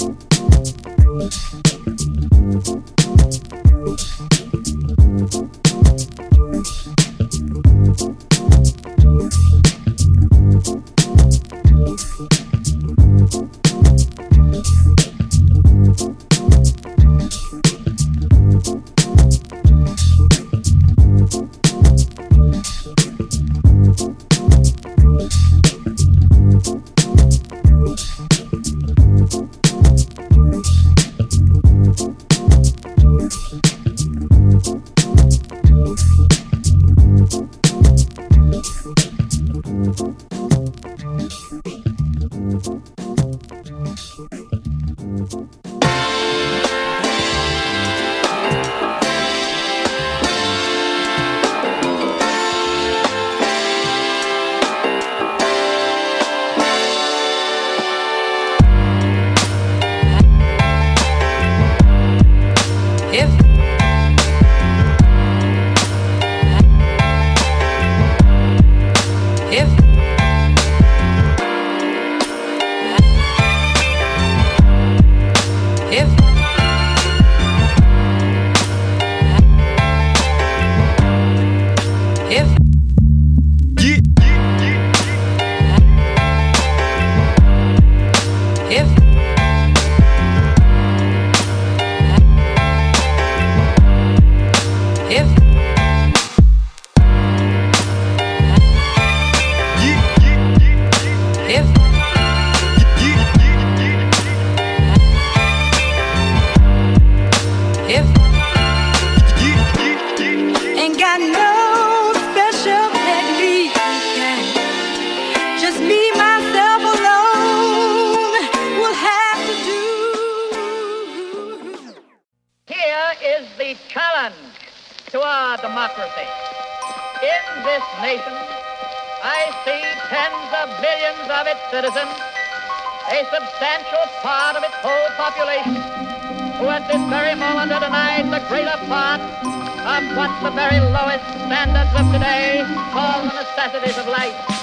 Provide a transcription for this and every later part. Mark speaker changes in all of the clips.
Speaker 1: Thank you.
Speaker 2: to our democracy. In this nation, I see tens of millions of its citizens, a substantial part of its whole population, who at this very moment are denied the greater part of what the very lowest standards of today call the necessities of life.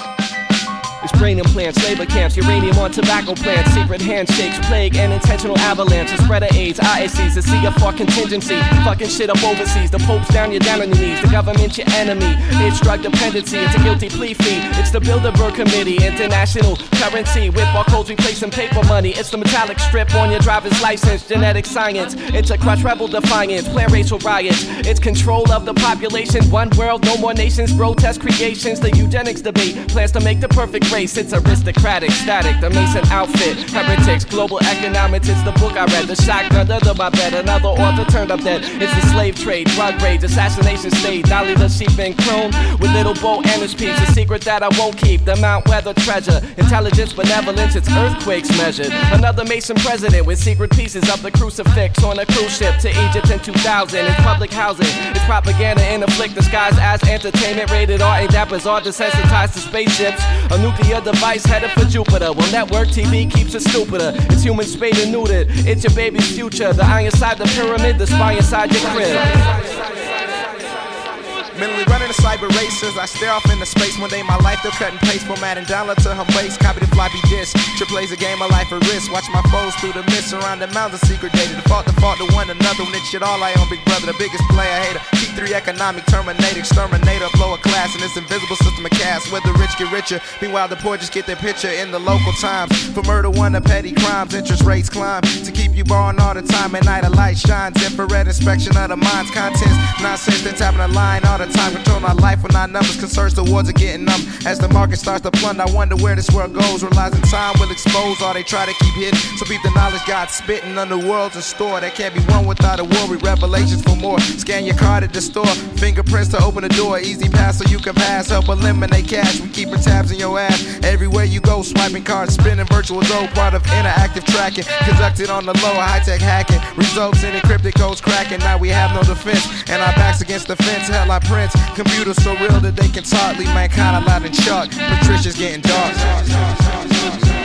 Speaker 3: It's brain implants, labor camps, uranium on tobacco plants, secret handshakes, plague, and intentional avalanches, spread of AIDS, sea of fuck contingency, fucking shit up overseas. The Pope's down, you're down on your knees. The government's your enemy. It's drug dependency, it's a guilty plea fee. It's the Bilderberg Committee, international currency. With barcodes replacing paper money. It's the metallic strip on your driver's license, genetic science. It's a crush rebel defiance, plan racial riots. It's control of the population, one world, no more nations, grotesque creations. The eugenics debate plans to make the perfect race. It's aristocratic, static, the Mason outfit. Heretics, global economics, it's the book I read. The shotgun under my bed, another author turned up dead. It's the slave trade, drug raids, assassination state. Dolly the sheep and clone with little Bo and his peeps. A secret that I won't keep, the Mount Weather treasure. Intelligence, benevolence, it's earthquakes measured. Another Mason president with secret pieces of the crucifix on a cruise ship to Egypt in 2000. It's public housing, it's propaganda in a flick disguised as entertainment. Rated R, ain't that bizarre, desensitized to spaceships. A nuclear device headed for Jupiter. Well, network TV keeps it stupider. It's human spayed and neutered. It's your baby's future. The eye inside the pyramid, the spy inside your crib.
Speaker 4: Mentally running the cyber races, I stare off into space. One day my life they'll cut and paste, formatting download to her waist. Copy the floppy disk. Trip plays a game of life at risk. Watch my foes through the mist around the mountains, secret data. Default, default to one another. When it shit all I own, big brother, the biggest player hater. Keep three economic terminator, exterminator, blow a class in this invisible system of caste. Where the rich get richer, meanwhile the poor just get their picture in the local times. For murder, one of petty crimes, interest rates climb. To keep you borrowing all the time, at night a light shines. Infrared inspection of the mind's contents. Nonsense, then tapping a line all the time. Control our life when our numbers concerns towards are getting numb. As the market starts to plunge, I wonder where this world goes. Realizing time will expose all they try to keep hidden. So beat the knowledge God's spitting on the worlds in store that can't be won without a worry. Revelations for more. Scan your card at the store. Fingerprints to open the door. Easy pass so you can pass. Help eliminate cash. We keeping tabs in your ass. Everywhere you go, swiping cards, spinning virtual dough. Part of interactive tracking. Conducted on the low, high tech hacking. Results in encrypted codes cracking. Now we have no defense. And our backs against the fence. Hell, I print. Computers so real that they can talk. Leave mankind a lot in shock. Patricia's getting dark.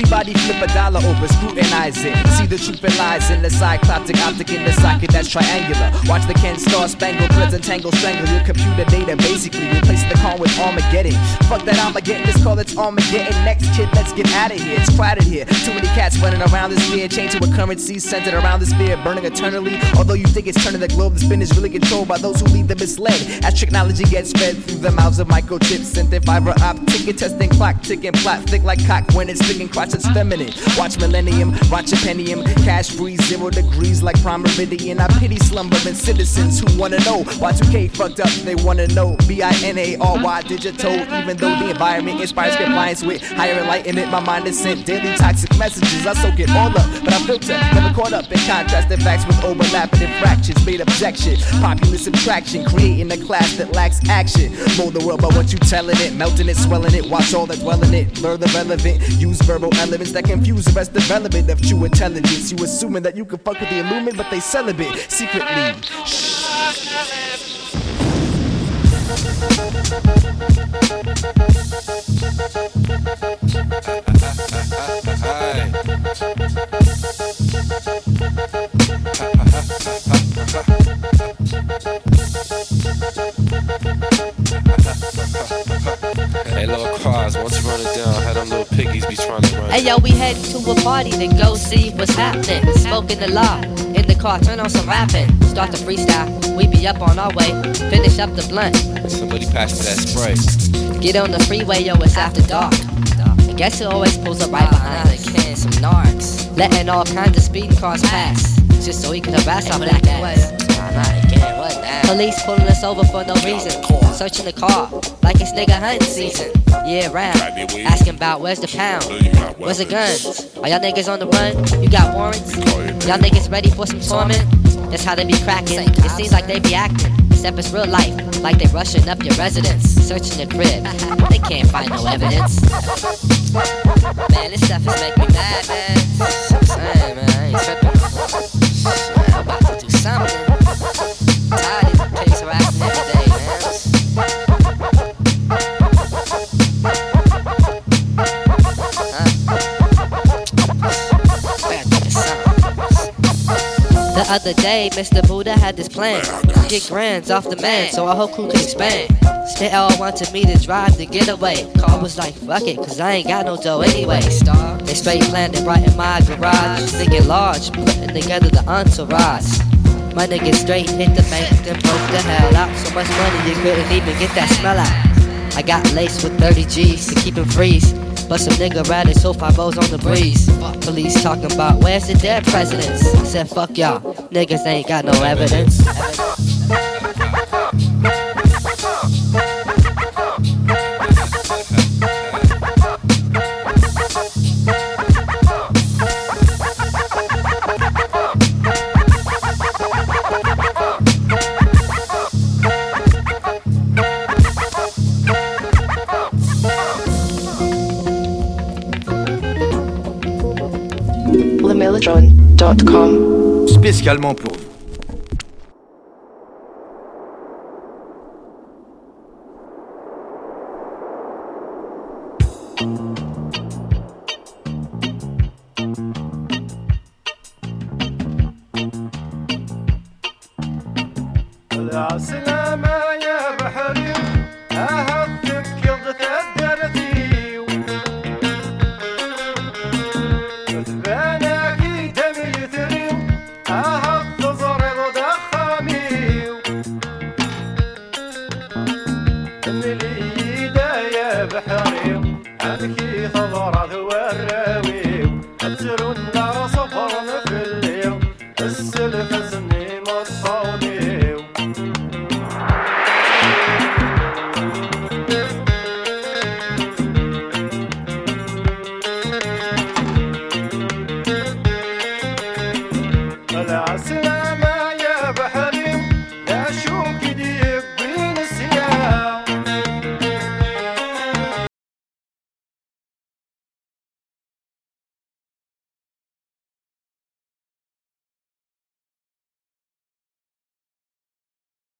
Speaker 5: Everybody flip a dollar over, scrutinize it. See the truth that lies in the cycloptic optic in the socket that's triangular. Watch the Ken Star Spangle threads and tangle strangle your computer data. Basically, replace the call with Armageddon. Fuck that Armageddon, this call it's Armageddon. Next kid, let's get out of here. It's crowded here. Too many cats running around this sphere. chained to a currency centered around this sphere, burning eternally. Although you think it's turning the globe, the spin is really controlled by those who lead the misled. As technology gets fed through the mouths of microchips, sent in fiber optic, testing clock ticking, plot thick like cock when it's sticking, crotch it's feminine. Watch millennium, watch pentium, cash free zero degrees like prime meridian. I pity slumbering citizens who wanna know why 2K fucked up. They wanna know B I N A R Y digital. Even though the environment inspires compliance with higher enlightenment, my mind is sent daily toxic messages. I soak it all up, but I filter, never caught up in contrasting facts with overlapping infractions. Made objection, populist subtraction, creating a class that lacks action. Mold the world by what you telling it, melting it, swelling it. Watch all that dwell in it, blur the relevant. Use verbal elements that confuse the rest development of true intelligence. You assuming that you can fuck with the illumin, but they celibate secretly.
Speaker 6: Hey,
Speaker 7: party to go see what's happening. Smoking the law in the car, turn on some rapping. Start the freestyle, we be up on our way. Finish up the blunt,
Speaker 6: Somebody pass me that spray.
Speaker 7: get on the freeway, yo, it's after dark. I guess it always pulls up right behind us. Can some narcs, letting all kinds of speeding cars pass, just so he can harass our black ass. Police pulling us over for no reason. Searching the car like it's nigga hunting season. Yeah, round. Asking about where's the pound? Where's the guns? Are y'all niggas on the run? You got warrants? Y'all niggas ready for some torment? That's how they be cracking. It seems like they be acting. except it's real life. Like they rushing up your residence, searching your crib. They can't find no evidence. Man, this stuff is making me mad, man. I'm man, I ain't tripping. Man, I'm about to do something. Other day, Mr. Buddha had this plan. Get grands off the man, so our whole crew could expand. They all wanted me to drive the getaway. Car was like, fuck it, cause I ain't got no dough anyway. They straight planned it right in my garage. Thinking large, putting together the entourage. My niggas straight hit the bank, then broke the hell out. So much money you couldn't even get that smell out. I got laced with 30 G's to keep him freeze. But some nigga riding so five O's on the breeze. Police talking about where's the dead presidents? Said fuck y'all, niggas ain't got no evidence.
Speaker 8: gmail.com.
Speaker 9: Spécialement pour vous.